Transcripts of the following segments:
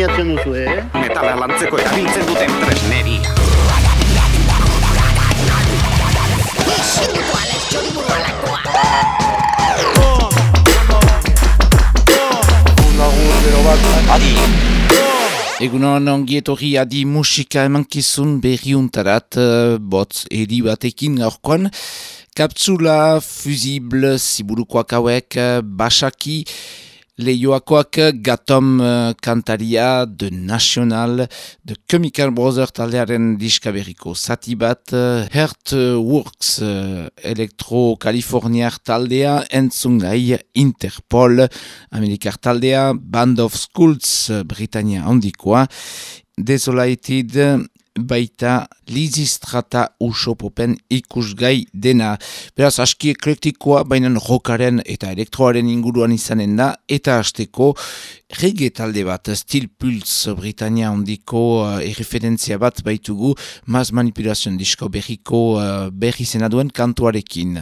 baliatzen duzu, eh? Metala lantzeko erabiltzen duten tresneria. Adi! Egunon ongietorri adi musika emankizun berriuntarat, uh, botz edi batekin gaurkoan. Kapsula, fusible, ziburukoak hauek, uh, basaki, Leioakoak gatom uh, kantaria de National de Chemical Brothers taldearen diskaberiko zati bat uh, Heart Works uh, Elektro Kaliforniar taldea entzungai Interpol Amerikar taldea Band of Schools Britannia handikoa Desolated baita lizistrata usopopen ikusgai dena. Beraz, aski eklektikoa, baina rokaren eta elektroaren inguruan izanen da, eta hasteko rege talde bat, Steel Pulse Britannia ondiko uh, erreferentzia bat baitugu, maz manipulazion disko berriko uh, berri zenaduen kantuarekin.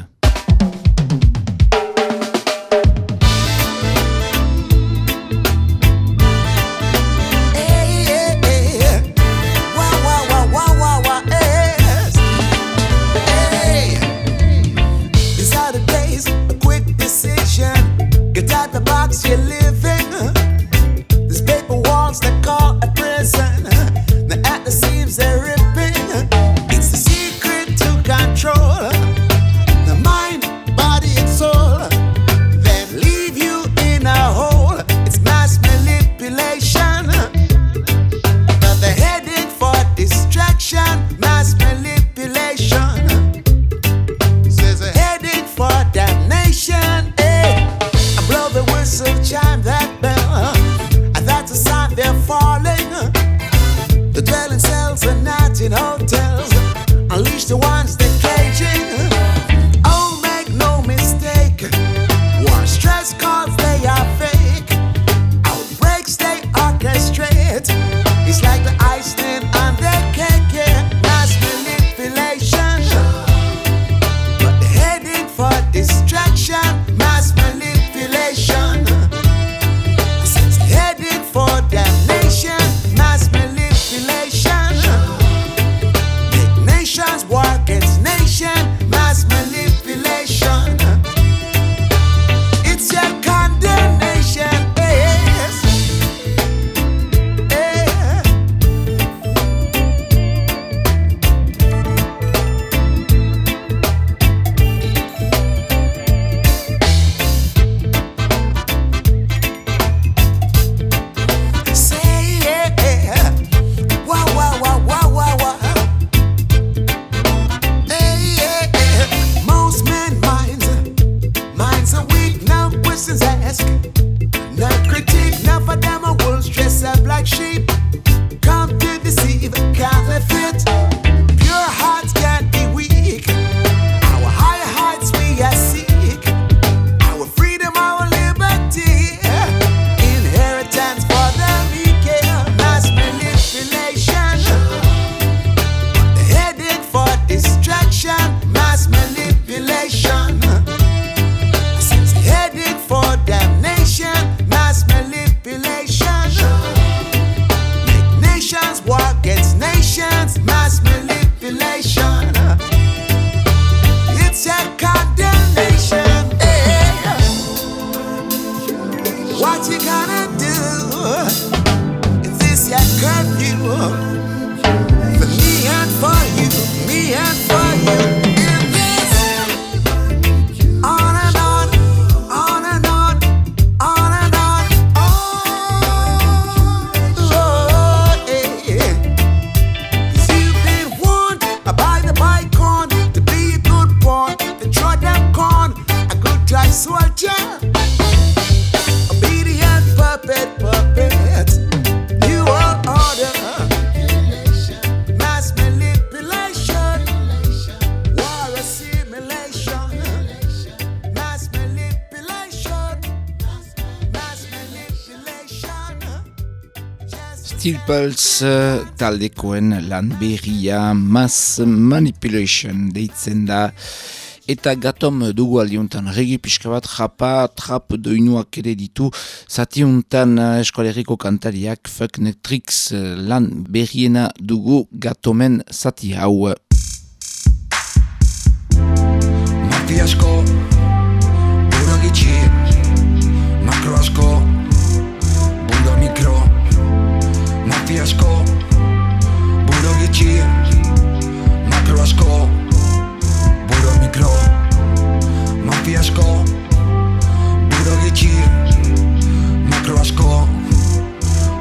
Pulse uh, taldekoen lan berria Mass Manipulation deitzen da eta gatom dugu aldiuntan. Regi pixka bat, japa, trap doinuak ere ditu, zatiuntan uh, eskoleriko kantariak, fuck netrix uh, lan berriena dugu gatomen zati hau. Mati asko, buro gitxi, makro asko, mati asko, buro gitxi, makro asko, buro mikro, mati asko, buro gitxi, makro asko,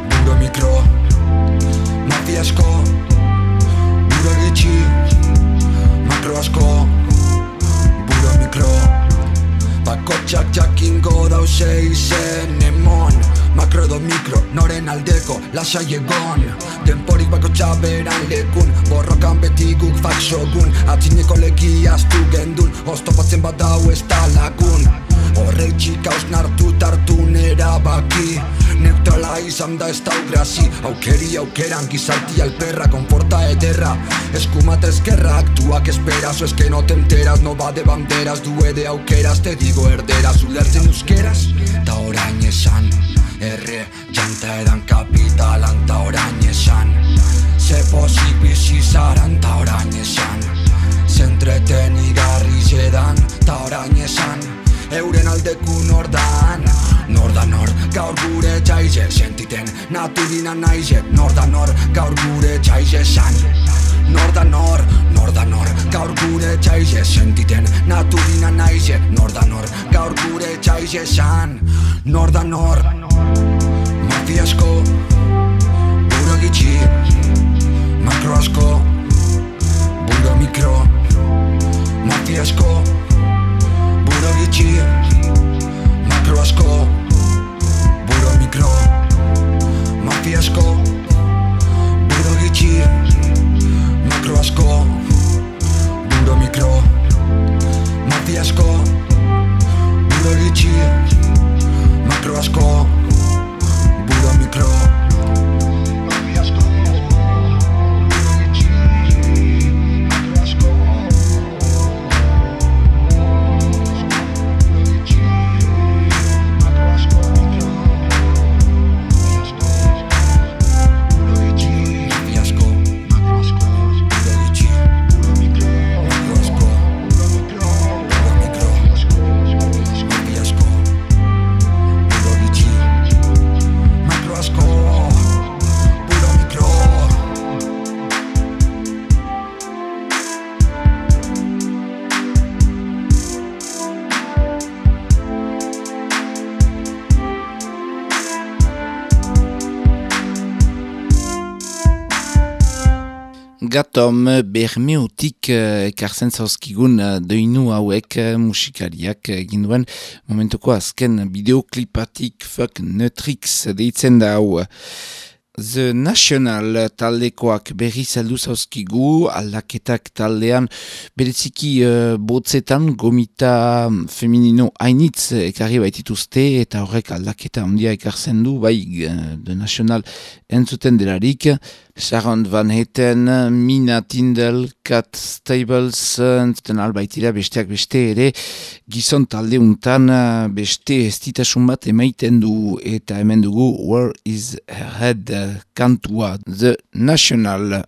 buro mikro, mati asko, buro gitxi, makro asko, buro mikro. Bakotxak jakingo dause izen emon. Makro edo mikro, noren aldeko, lasai egon faksogun Atzineko leki astu gendun. Oztopatzen bat dau ez lagun. Horrek txika osnartu tartu nera baki Neutrala izan da ez dau grasi Aukeri aukeran gizarti alperra Konforta ederra. Eskumata eskerra Aktuak esperazo es que no te enteras No va de Due de aukeras Te digo erderaz. Ulertzen euskeraz Ta orain esan. Erre janta edan kapitalan Ta orain esan Ze pozik bizi zaran Ta orain esan. Zentreten igarri zedan Ta orain esan. Euren aldeku nordan Nor da nor, gaur gure txaize Sentiten. Natu dina naize Nor da nor, gaur gure txaize san. Nor da nor, nor da nor Gaur gure txaize Sentiten. Natu dina naize Nor da nor, gaur gure txaize san. Nor da nor Mati asko Buro gitxi Makro asko Bundo mikro Mati asko Buro gitxi Makro asko Buro mikro Mati asko Buro gitxi Makro asko Buro mikro Mati asko Buro gitxi Makro asko Gatom bermeutik uh, ekartzen zauzkigun uh, doinu hauek uh, musikariak egin momentuko azken bideoklipatik fuck Netrix deitzen da hau. The National taldekoak berri zeldu zauzkigu, aldaketak taldean bereziki uh, botzetan gomita feminino hainitz ekarri baitituzte eta horrek aldaketa handia ekartzen du, bai uh, The National entzuten delarik. Sharon Van Heten, Mina Tindel, Cat Stables, entzuten albaitira besteak beste ere, gizon talde untan beste estitasun bat emaiten du eta hemen dugu Where is her head kantua The National.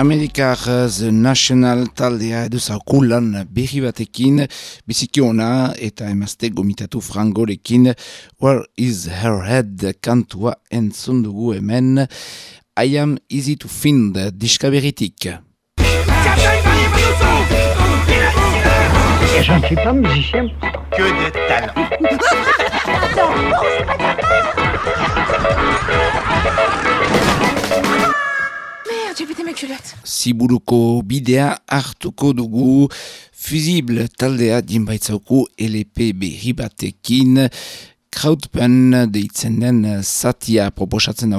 Amerikar The National taldea edu zaukulan berri batekin, bizikiona eta emazte gomitatu frangorekin Where is her head? Kantua entzundugu hemen I am easy to find diskaberitik. Je ne suis pas musicien. Que de talent. J'ai pété mes culottes. Ziburuko bidea hartuko dugu fusible taldea dinbaitzauku LP berri batekin krautpen deitzen den satia proposatzen.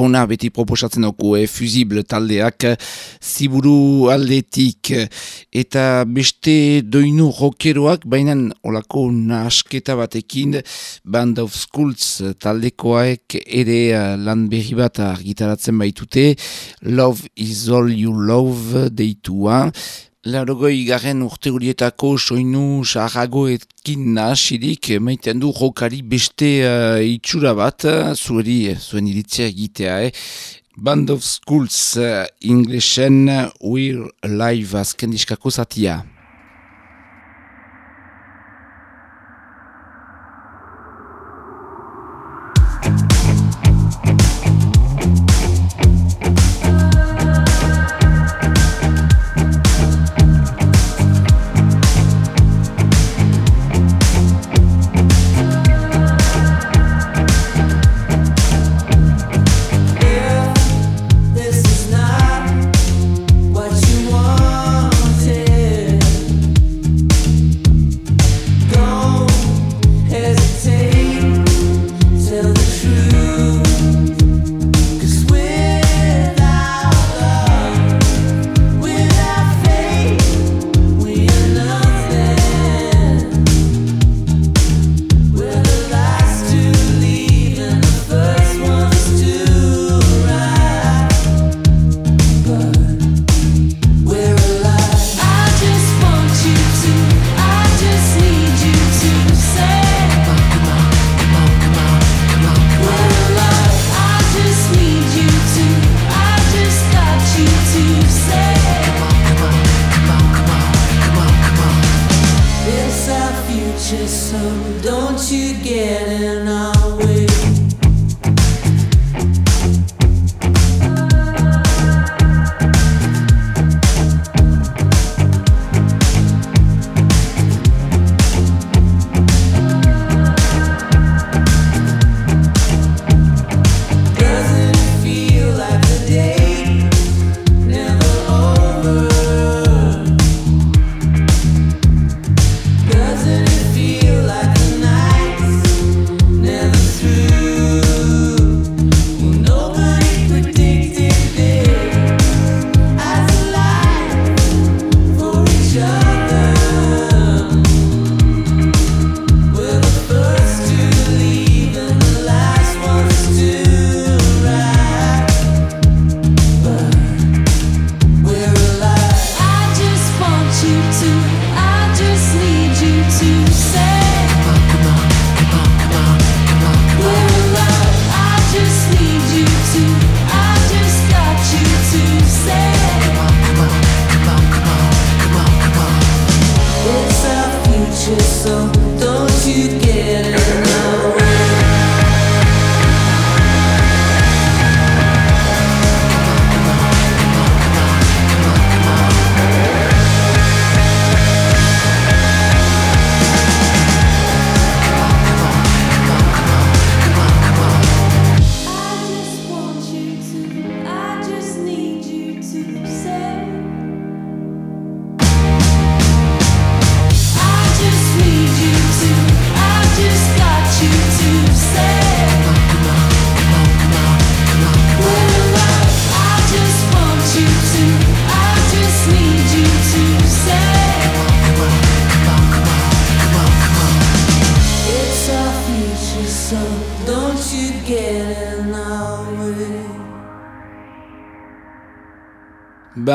Rock ona beti proposatzen dugu, e, fusible taldeak, ziburu aldetik, eta beste doinu rockeroak, baina olako nasketa batekin, Band of Schools taldekoak ere lan berri bat argitaratzen baitute, Love is all you love deitua, Larogoi garen urte horietako soinu sahagoekin nahasirik maiten du jokari beste uh, itxura bat, zueri, zuen iritzea egitea, eh? Band of Schools uh, Englishen We're Live azken diskako zatia.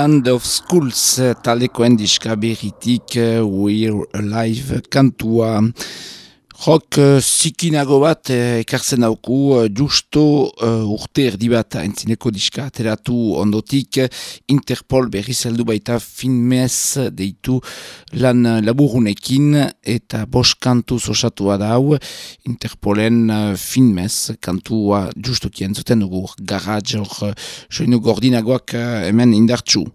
Band of Schools talekoen diska berritik We're Alive kantua. Jok zikinago bat ekartzen dauku justo uh, urte erdi bat entzineko diska ateratu ondotik Interpol berri zeldu baita finmez deitu lan laburunekin eta bos kantu osatua da hau Interpolen uh, finmez kantua justokien zuten dugu garage hor soinu gordinagoak hemen indartsu.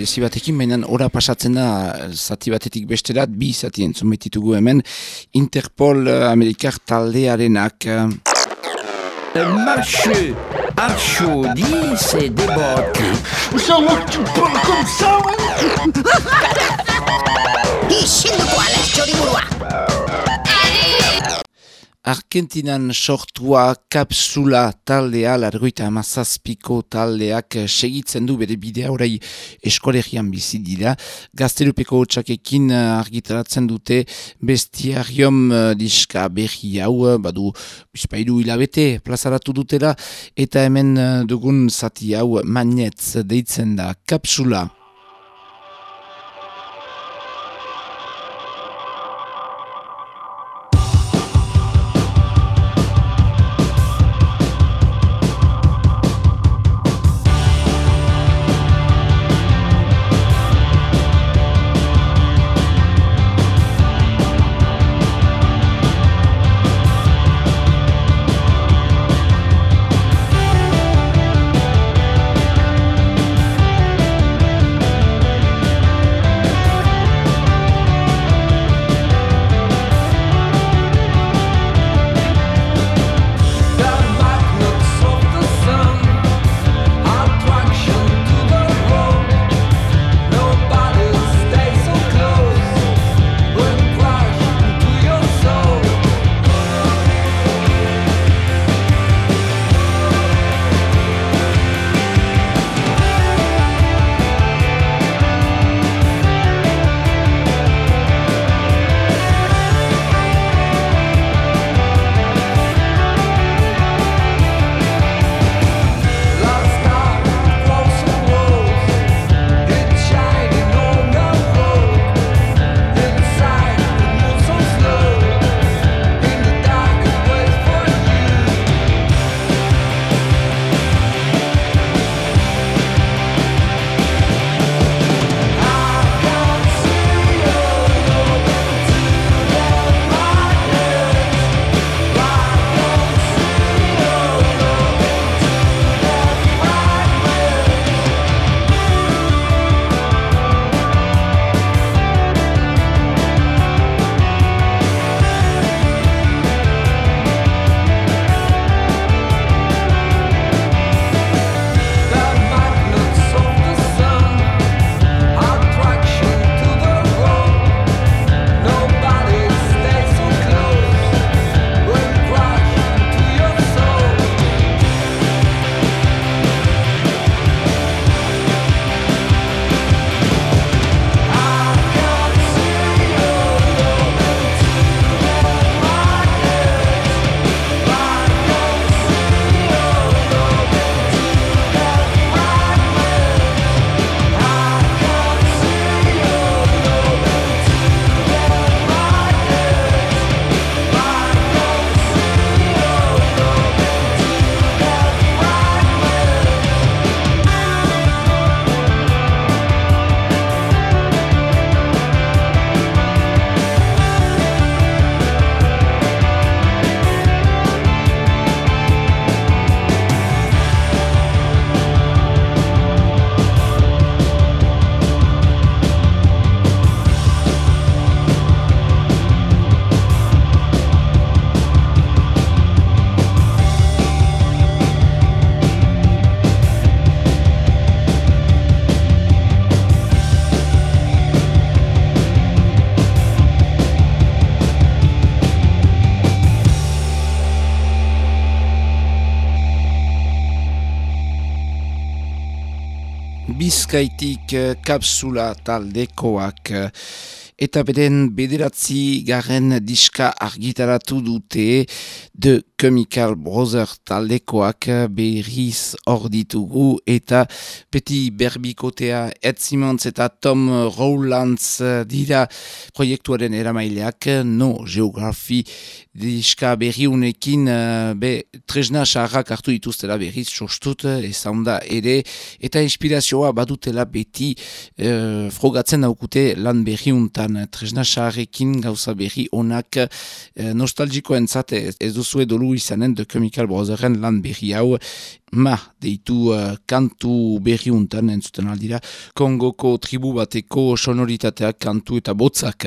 Berezi batekin, baina ora pasatzen da zati batetik besterat, bi zati entzun betitugu hemen, Interpol Amerikar taldearenak. Le marché Archaudi s'est débattu. Ça va, tu parles comme ça, Isilduko ala txoriburua! Argentinan sortua kapsula taldea, largoita amazazpiko taldeak segitzen du bere bidea orai eskolegian bizi dira. Gaztelupeko txakekin argitaratzen dute bestiariom diska berri hau, badu bispairu hilabete plazaratu dutela, eta hemen dugun zati hau magnetz deitzen da kapsula. Bizkaitik eh, kapsula taldekoak eh, eta beren bederatzi garen diska argitaratu dute de Chemical Brothers taldekoak berriz hor ditugu eta peti berbikotea Ed Simmons eta Tom Rowlands dira proiektuaren eramaileak no geografi diska berriunekin be tresna sarrak hartu dituztela berriz sostut ezaunda ere eta inspirazioa badutela beti eh, frogatzen daukute lan berriuntan hortan tresna saharrekin gauza berri onak e, nostalgiko entzate ez duzu edolu izanen de Chemical Brotherren lan berri hau ma deitu uh, kantu berri untan entzuten aldira Kongoko tribu bateko sonoritateak kantu eta botzak.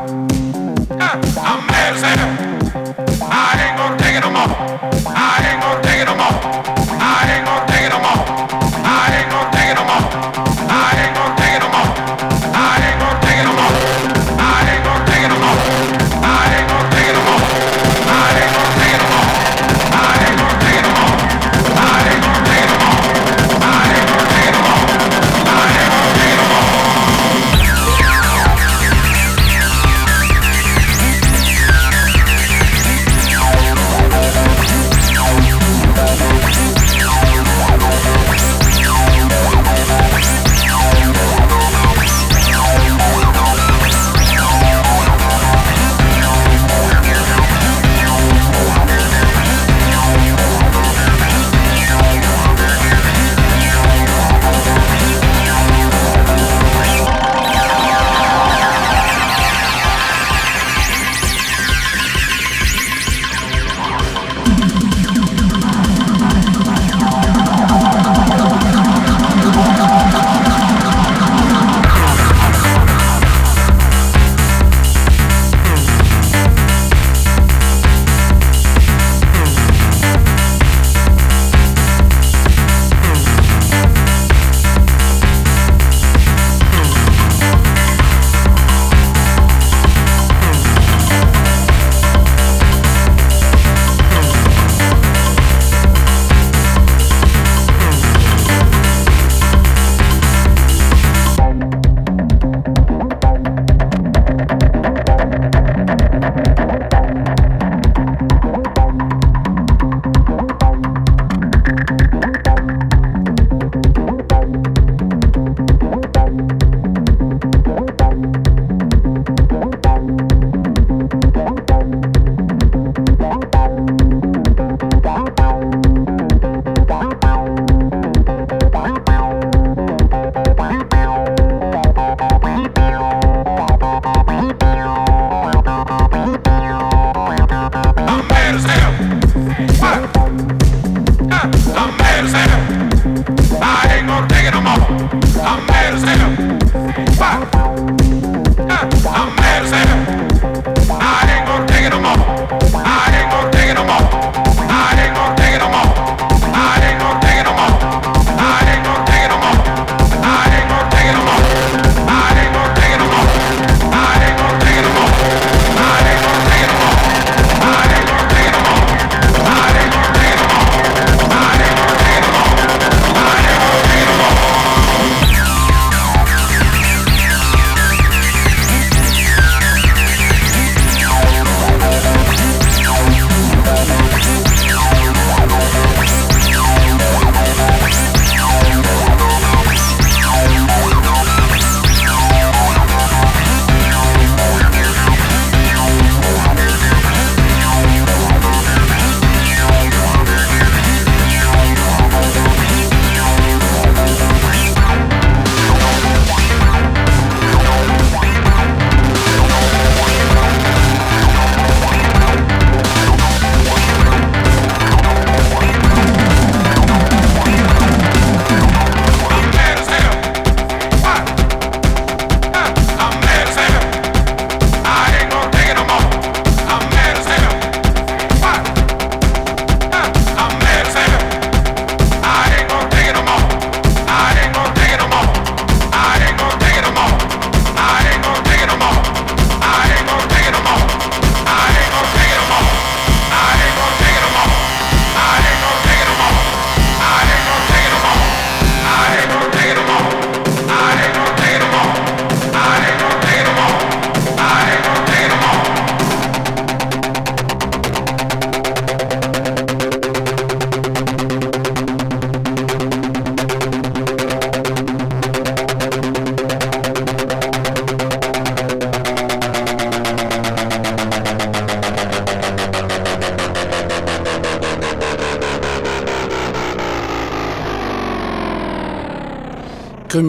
I'm mad as. I ain't gonna take it no more. I ain't gonna take it no more.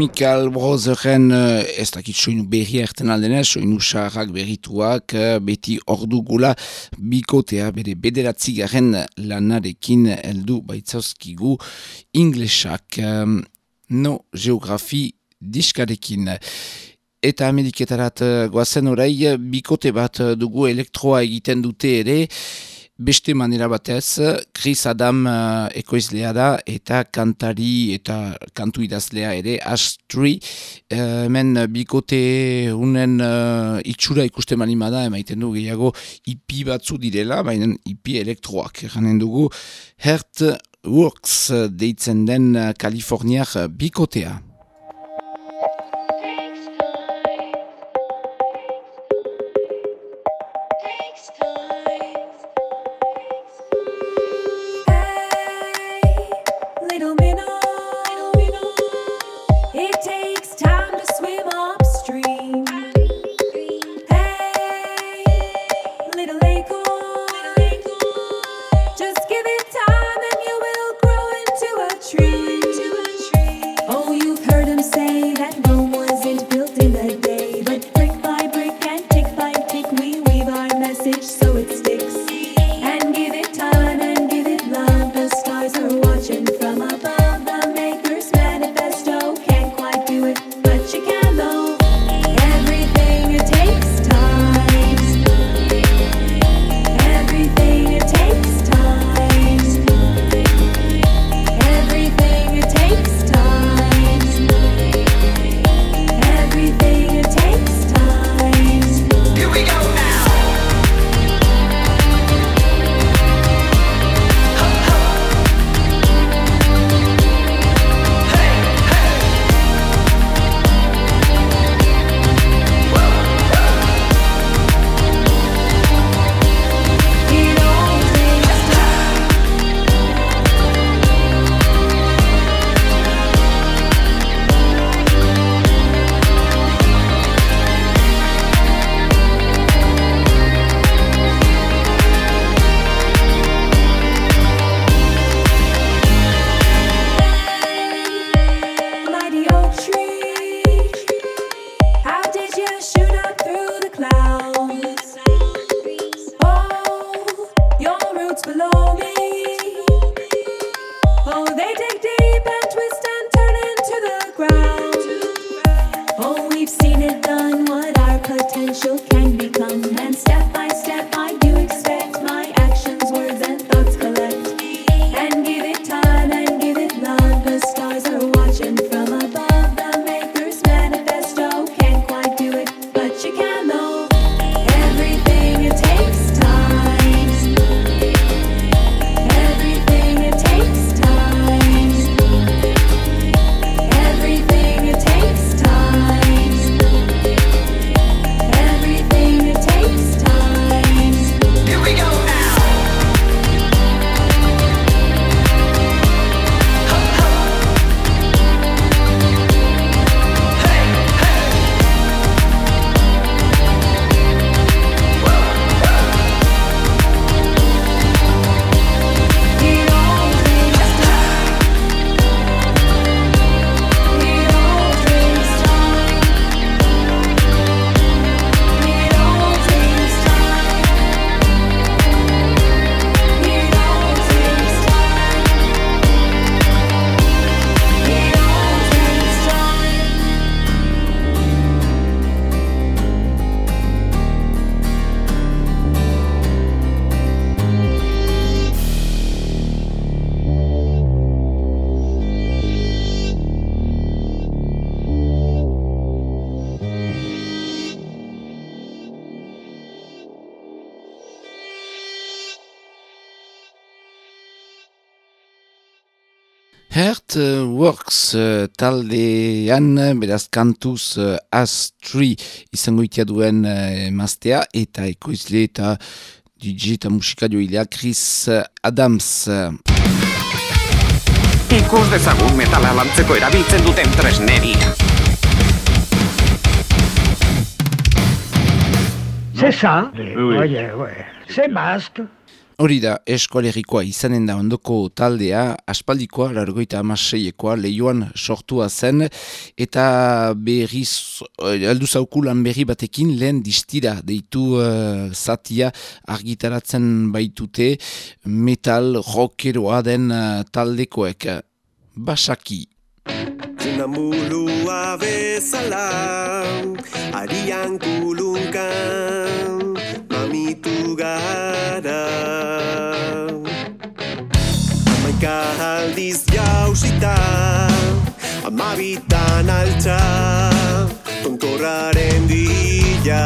Chemical Brotherren uh, ez dakit soinu berri erten aldena, soinu saharrak berrituak, uh, beti ordu gula bikotea bere bederatzi lanarekin heldu baitzauzkigu inglesak. Um, no geografi diskarekin. Eta ameriketarat goazen orai, bikote bat dugu elektroa egiten dute ere, beste manera batez, Chris Adam uh, ekoizlea da eta kantari eta kantu idazlea ere Astri. Uh, hemen bikote unen uh, itxura ikusten manima da, emaiten du gehiago ipi batzu direla, baina ipi elektroak. Janen dugu, Heart Works deitzen den Kaliforniak bikotea. Works uh, taldean, beraz kantuz uh, Astri izango itia duen uh, maztea eta ekoizle eta DJ eta musika joilea Chris Adams. Ikus dezagun metala lantzeko erabiltzen duten tresneria. C'est ça. Oui, oui. Ouais. C'est masque. Hori da, eskoalerikoa izanen da ondoko taldea, aspaldikoa, largoita amaseiekoa, lehioan sortua zen, eta berriz, eh, aldu zaukulan berri batekin, lehen distira, deitu uh, zatia argitaratzen baitute, metal rockeroa den uh, taldekoek. Basaki. Zinamulua bezala, arian kulunkan, Amaika aldiz jauzita, amabitan altza, tontorraren dila.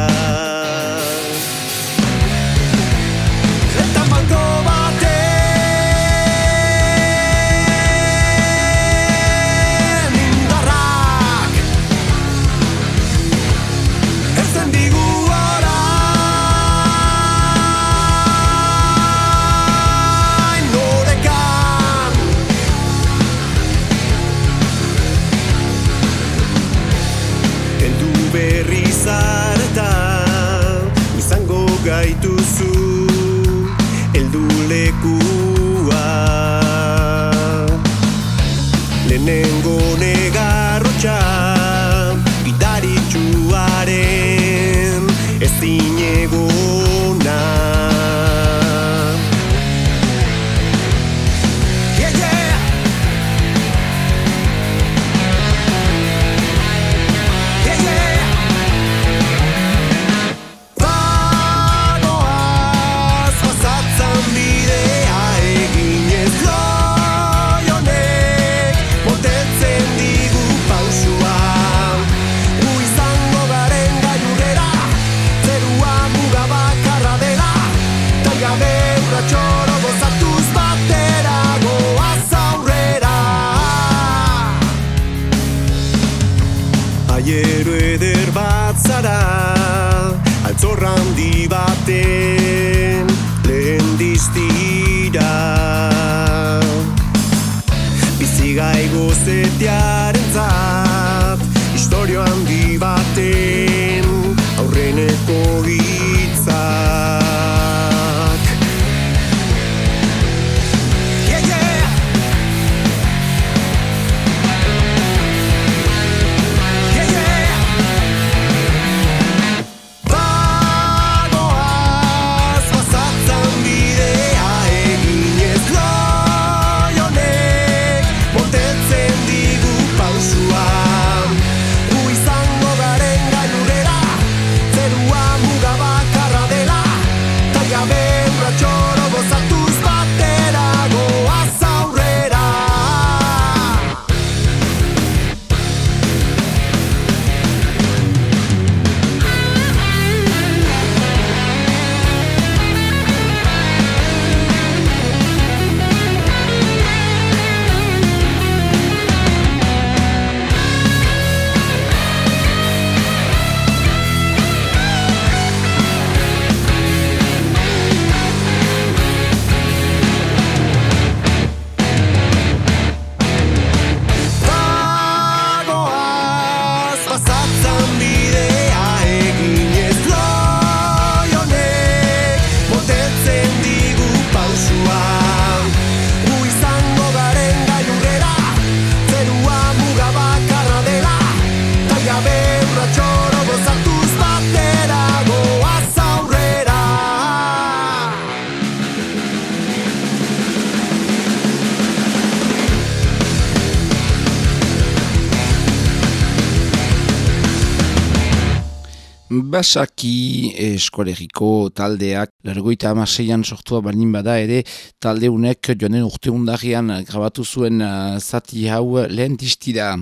Basaki eskolegiko taldeak largoita amaseian sortua balin bada ere talde unek joanen urte undarrian grabatu zuen uh, zati hau lehen distira.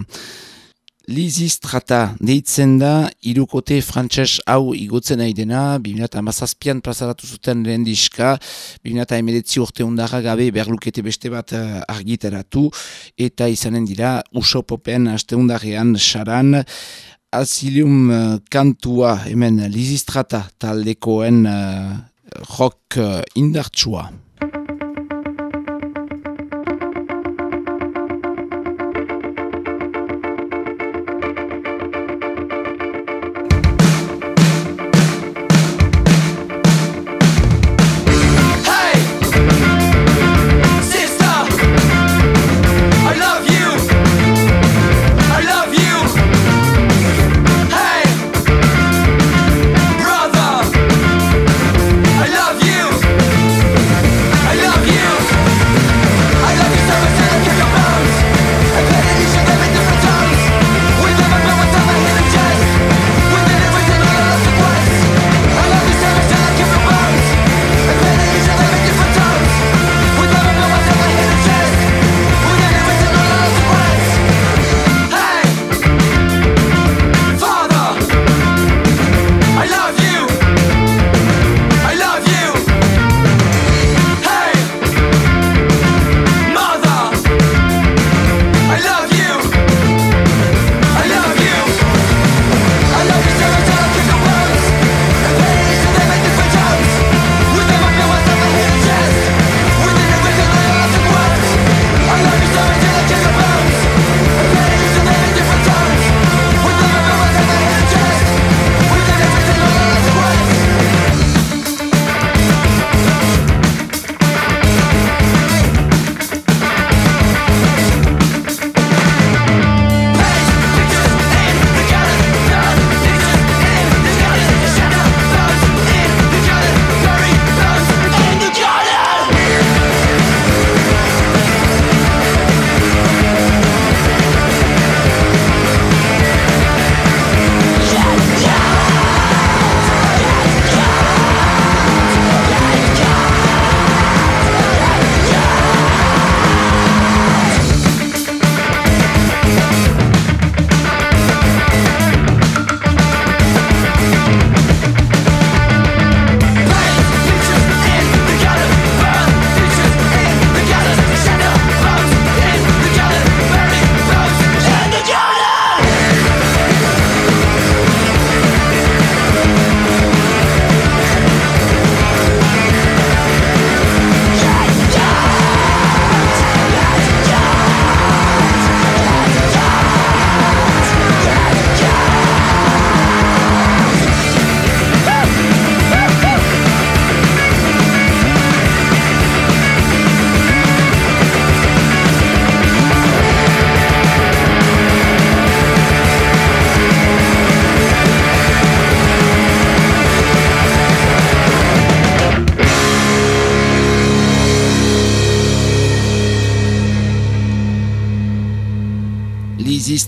Lizistrata deitzen da irukote frantses hau igotzen nahi dena, 2008an plazaratu zuten lehen diska, 2008 urte undarra gabe berlukete beste bat uh, argitaratu, eta izanen dira usopopen aste undarrean saran, Asilium uh, kantua hemen lizistrata taldekoen uh, rock uh, indartsua.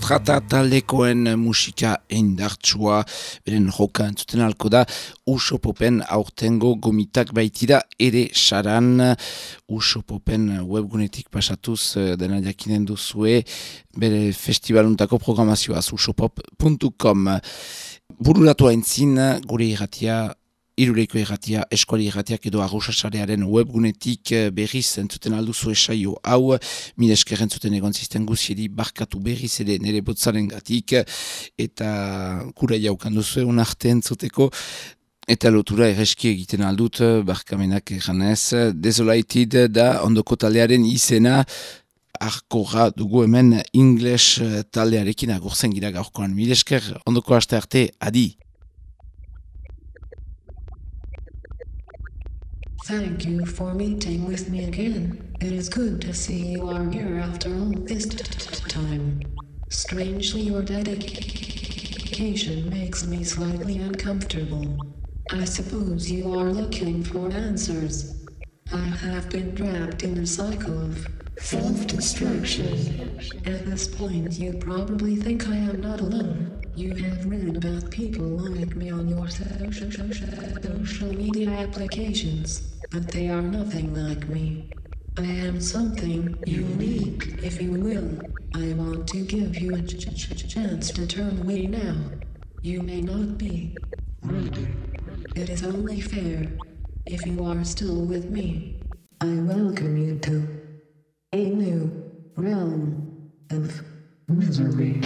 Easy Strata taldekoen musika eindartsua, beren joka entzuten alko da, Uso Popen aurtengo gomitak baitira ere saran, Uso Popen webgunetik pasatuz eh, dena jakinen duzue, bere festivaluntako programazioaz usopop.com. Bururatu haintzin, gure irratia Iruleiko erratia, eskuali erratiak edo arrosasarearen webgunetik eh, berriz entzuten alduzu esaio hau, mire esker entzuten egon zisten guziedi barkatu berriz ere nire botzaren gatik, eta kura jaukan duzu egun arte entzuteko, Eta lotura erreski egiten aldut, barkamenak eganez, desolated da ondoko taldearen izena, arkorra dugu hemen ingles taldearekin agurzen gira gaurkoan. Mil ondoko aste arte, adi! Thank you for meeting with me again. It is good to see you are here after all this time. Strangely, your dedication makes me slightly uncomfortable. I suppose you are looking for answers. I have been trapped in a cycle of self-destruction. At this point, you probably think I am not alone. You have read about people like me on your social, social media applications, but they are nothing like me. I am something unique, if you will. I want to give you a ch ch chance to turn away now. You may not be ready. It is only fair. If you are still with me, I welcome you to a new realm of misery.